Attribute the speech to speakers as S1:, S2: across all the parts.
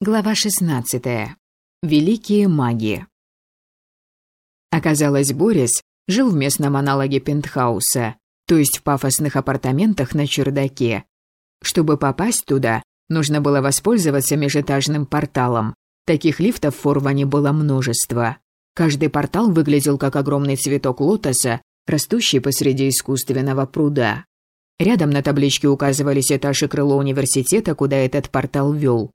S1: Глава 16. Великие маги. Оказалось, Борис жил в местном аналоге пентхауса, то есть в пафосных апартаментах на чердаке. Чтобы попасть туда, нужно было воспользоваться межэтажным порталом. Таких лифтов в Форване было множество. Каждый портал выглядел как огромный цветок лотоса, растущий посреди искусственного пруда. Рядом на табличке указывались этаж и крыло университета, куда этот портал вел.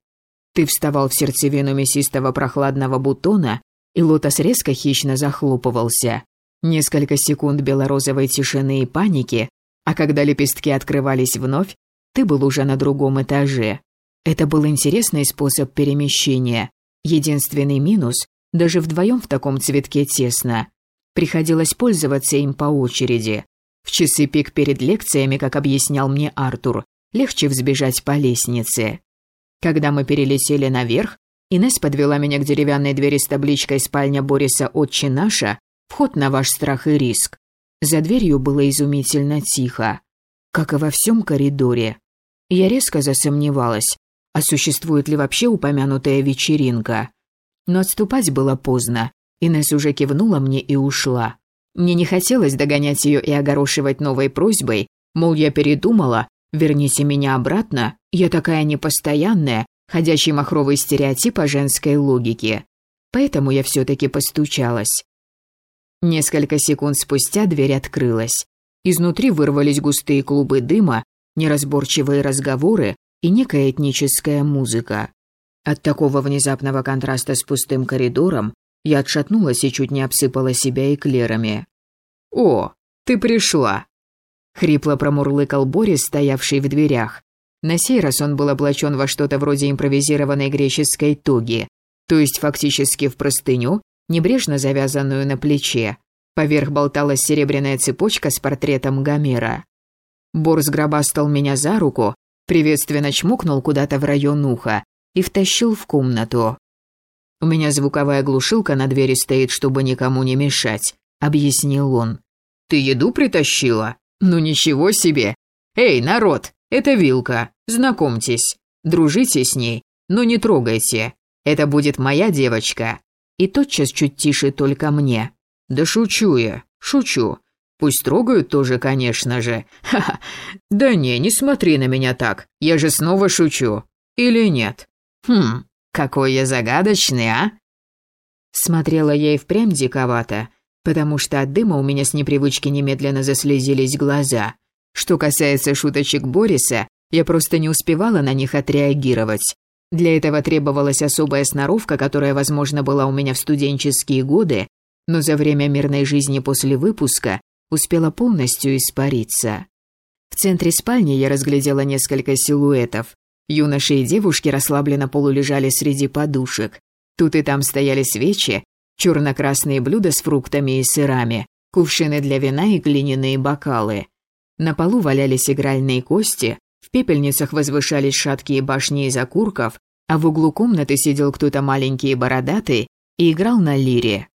S1: Ты вставал в сердцевину мясистого прохладного бутона, и лотос резко хищно захлопывался. Несколько секунд белорозовой тишины и паники, а когда лепестки открывались вновь, ты был уже на другом этаже. Это был интересный способ перемещения. Единственный минус – даже вдвоем в таком цветке тесно. Приходилось пользоваться им по очереди. В часы пик перед лекциями, как объяснял мне Артур, легче взбежать по лестнице. Когда мы перелетели наверх, Инесс подвела меня к деревянной двери с табличкой «Спальня Бориса Отче наша», вход на ваш страх и риск. За дверью было изумительно тихо, как и во всем коридоре. Я резко засомневалась, а существует ли вообще упомянутая вечеринка. Но отступать было поздно. Инесс уже кивнула мне и ушла. Мне не хотелось догонять ее и огорошивать новой просьбой, мол, я передумала, Верните меня обратно, я такая непостоянная, ходячий махровый стереотип о женской логике. Поэтому я все-таки постучалась. Несколько секунд спустя дверь открылась. Изнутри вырвались густые клубы дыма, неразборчивые разговоры и некая этническая музыка. От такого внезапного контраста с пустым коридором я отшатнулась и чуть не обсыпала себя эклерами. «О, ты пришла!» Хрипло промурлыкал Борис, стоявший в дверях. На сей раз он был облачен во что-то вроде импровизированной греческой тоги, то есть фактически в простыню, небрежно завязанную на плече. Поверх болталась серебряная цепочка с портретом Гомера. Бор сгробастал меня за руку, приветственно чмокнул куда-то в район уха и втащил в комнату. «У меня звуковая глушилка на двери стоит, чтобы никому не мешать», — объяснил он. «Ты еду притащила?» Ну ничего себе! Эй, народ, это Вилка, знакомьтесь, дружите с ней, но не трогайте. Это будет моя девочка. И тотчас чуть тише только мне. Да шучу я, шучу. Пусть трогают тоже, конечно же. Ха-ха. Да не, не смотри на меня так. Я же снова шучу. Или нет? Хм, какой я загадочный, а? Смотрела я и впрямь диковато, потому что от дыма у меня с непривычки немедленно заслезились глаза. Что касается шуточек Бориса, я просто не успевала на них отреагировать. Для этого требовалась особая сноровка, которая, возможно, была у меня в студенческие годы, но за время мирной жизни после выпуска успела полностью испариться. В центре спальни я разглядела несколько силуэтов. Юноши и девушки расслабленно полулежали среди подушек. Тут и там стояли свечи, черно-красные блюда с фруктами и сырами, кувшины для вина и глиняные бокалы. На полу валялись игральные кости, в пепельницах возвышались шаткие башни из окурков, а в углу комнаты сидел кто-то маленький и бородатый и играл на лире.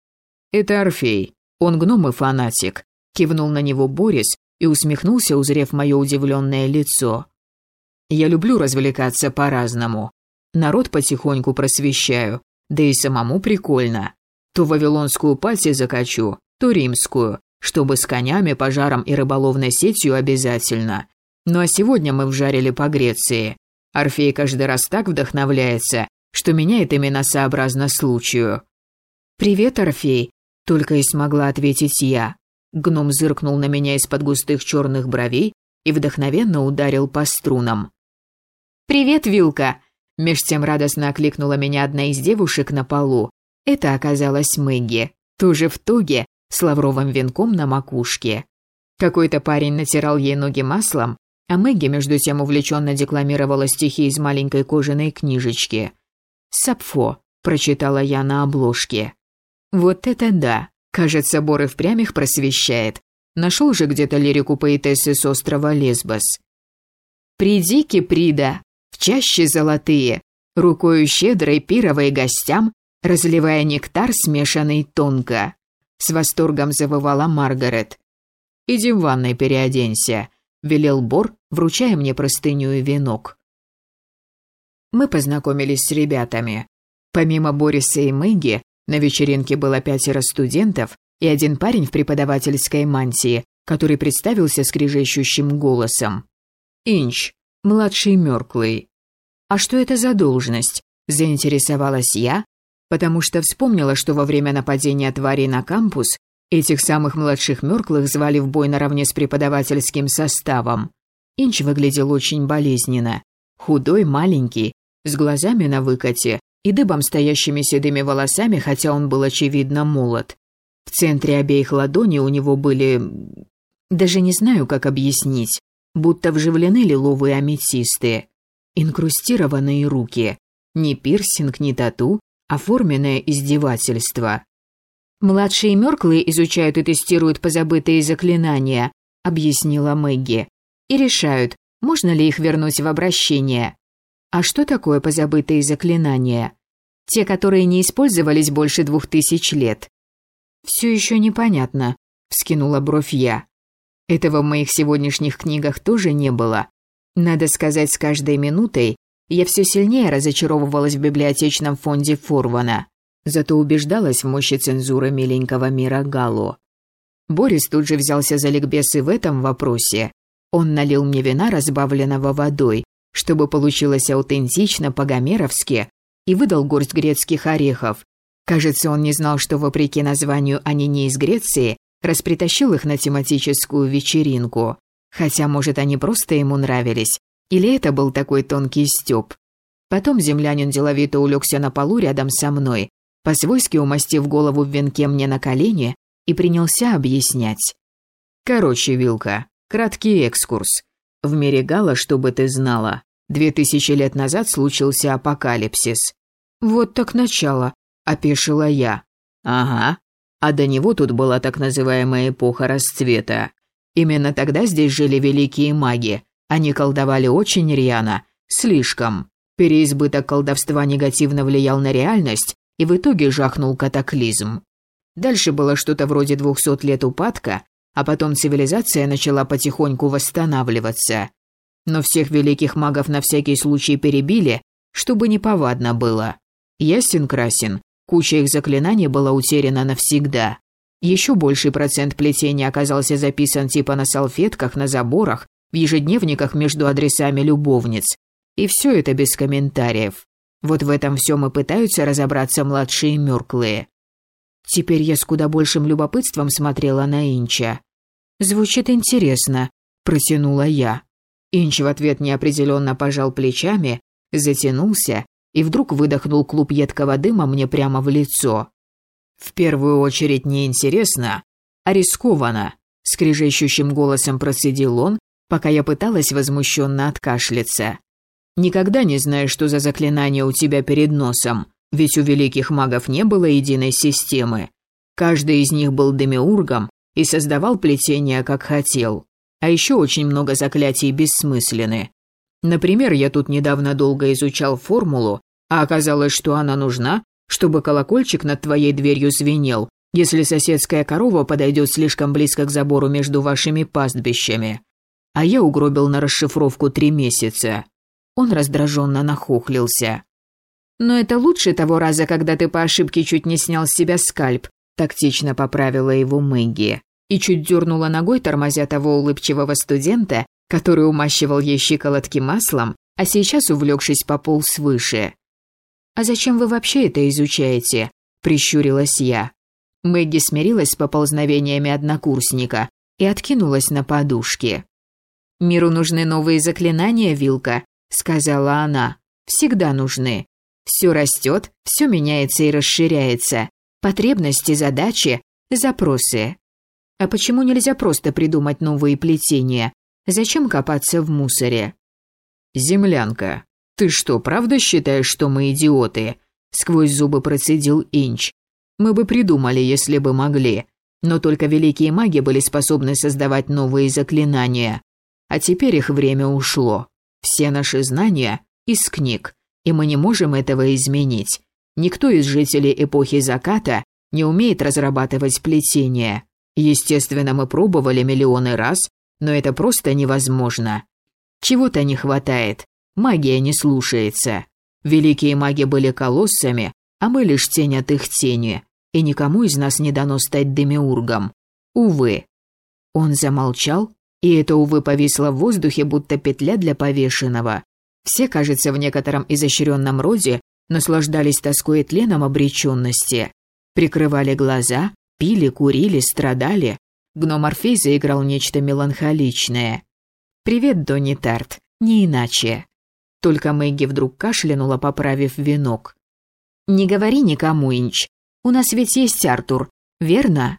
S1: «Это Орфей. Он гном и фанатик», — кивнул на него Борис и усмехнулся, узрев мое удивленное лицо. «Я люблю развлекаться по-разному. Народ потихоньку просвещаю, да и самому прикольно. То вавилонскую пати закачу, то римскую, чтобы с конями, пожаром и рыболовной сетью обязательно. Ну а сегодня мы вжарили по Греции. Орфей каждый раз так вдохновляется, что меняет именно сообразно случаю. «Привет, Орфей», — только и смогла ответить я. Гном зыркнул на меня из-под густых черных бровей и вдохновенно ударил по струнам. «Привет, Вилка!» Меж тем радостно окликнула меня одна из девушек на полу, это оказалась Мэгги, тоже в туге, с лавровым венком на макушке. Какой-то парень натирал ей ноги маслом, а Мэгги между тем увлеченно декламировала стихи из маленькой кожаной книжечки. «Сапфо», — прочитала я на обложке. «Вот это да! Кажется, Бор и впрямь их просвещает. Нашел же где-то лирику поэтессы с острова Лесбос. «Приди, Киприда, в чаще золотые, рукою щедрой пировой гостям разливая нектар, смешанный тонко. С восторгом завывала Маргарет. «Иди в ванной переоденься», — велел Бор, вручая мне простыню и венок. Мы познакомились с ребятами. Помимо Бориса и Мэгги, на вечеринке было пятеро студентов и один парень в преподавательской мантии, который представился скрижещущим голосом. «Инч, младший Мёрклый». «А что это за должность?» – заинтересовалась я, потому что вспомнила, что во время нападения тварей на кампус этих самых младших Мёрклых звали в бой наравне с преподавательским составом. Инч выглядел очень болезненно. Худой, маленький, с глазами на выкате и дыбом стоящими седыми волосами, хотя он был очевидно молод. В центре обеих ладоней у него были... Даже не знаю, как объяснить. Будто вживлены лиловые аметисты. Инкрустированные руки. Ни пирсинг, ни тату, оформленное издевательство. «Младшие Мёрклы изучают и тестируют позабытые заклинания», — объяснила Мэгги. «И решают, можно ли их вернуть в обращение. А что такое позабытые заклинания? Те, которые не использовались больше двух тысяч лет. Все еще непонятно, вскинула бровь я. Этого в моих сегодняшних книгах тоже не было. Надо сказать, с каждой минутой я все сильнее разочаровывалась в библиотечном фонде Форвана. Зато убеждалась в мощи цензуры миленького мира Гало. Борис тут же взялся за ликбез и в этом вопросе. Он налил мне вина, разбавленного водой, чтобы получилось аутентично по-гомеровски, и выдал горсть грецких орехов. Кажется, он не знал, что, вопреки названию, они не из Греции, распритащил их на тематическую вечеринку. Хотя, может, они просто ему нравились. Или это был такой тонкий стёб. Потом землянин деловито улегся на полу рядом со мной, по-свойски умастив голову в венке мне на колени, и принялся объяснять. «Короче, Вилка, краткий экскурс. В мире Гала, чтобы ты знала, две тысячи лет назад случился апокалипсис. Вот так начало, опешила я. Ага. А до него тут была так называемая эпоха расцвета. Именно тогда здесь жили великие маги. Они колдовали очень рьяно, слишком. Переизбыток колдовства негативно влиял на реальность, и в итоге жахнул катаклизм. Дальше было что-то вроде двухсот лет упадка, а потом цивилизация начала потихоньку восстанавливаться. Но всех великих магов на всякий случай перебили, чтобы неповадно было. Ясен-красен, куча их заклинаний была утеряна навсегда. Еще больший процент плетения оказался записан типа на салфетках, на заборах, в ежедневниках между адресами любовниц. И все это без комментариев. Вот в этом всем и пытаются разобраться младшие мёрклые. Теперь я с куда большим любопытством смотрела на Инча. «Звучит интересно», – протянула я. Инч в ответ неопределенно пожал плечами, затянулся и вдруг выдохнул клуб едкого дыма мне прямо в лицо. «В первую очередь не интересно, а рискованно», – скрижещущим голосом процедил он, пока я пыталась возмущенно откашляться. «Никогда не знаешь, что за заклинание у тебя перед носом, ведь у великих магов не было единой системы. Каждый из них был демиургом и создавал плетение, как хотел. А еще очень много заклятий бессмысленны. Например, я тут недавно долго изучал формулу, а оказалось, что она нужна, чтобы колокольчик над твоей дверью звенел, если соседская корова подойдет слишком близко к забору между вашими пастбищами. А я угробил на расшифровку три месяца. Он раздраженно нахохлился. «Но это лучше того раза, когда ты по ошибке чуть не снял с себя скальп», тактично поправила его Мэгги и чуть дернула ногой, тормозя того улыбчивого студента, который умащивал ей щиколотки маслом, а сейчас увлекшись пополз выше. «А зачем вы вообще это изучаете?» – прищурилась я. Мэгги смирилась с поползновениями однокурсника и откинулась на подушке. «Миру нужны новые заклинания, Вилка», – сказала она. «Всегда нужны. Все растет, все меняется и расширяется. Потребности, задачи, запросы. А почему нельзя просто придумать новые плетения? Зачем копаться в мусоре? Землянка, ты что, правда считаешь, что мы идиоты? Сквозь зубы процедил Инч. Мы бы придумали, если бы могли. Но только великие маги были способны создавать новые заклинания. А теперь их время ушло. Все наши знания из книг, и мы не можем этого изменить. Никто из жителей эпохи заката не умеет разрабатывать плетение. Естественно, мы пробовали миллионы раз, но это просто невозможно. Чего-то не хватает, магия не слушается. Великие маги были колоссами, а мы лишь тень от их тени, и никому из нас не дано стать демиургом. Увы». Он замолчал, и это, увы, повисло в воздухе, будто петля для повешенного. Все, кажется, в некотором изощренном роде наслаждались тоской и тленом обреченности. Прикрывали глаза, пили, курили, страдали. Гном Орфей заиграл нечто меланхоличное. «Привет, Донни Тарт, не иначе». Только Мэгги вдруг кашлянула, поправив венок. «Не говори никому, Инч. У нас ведь есть Артур, верно?»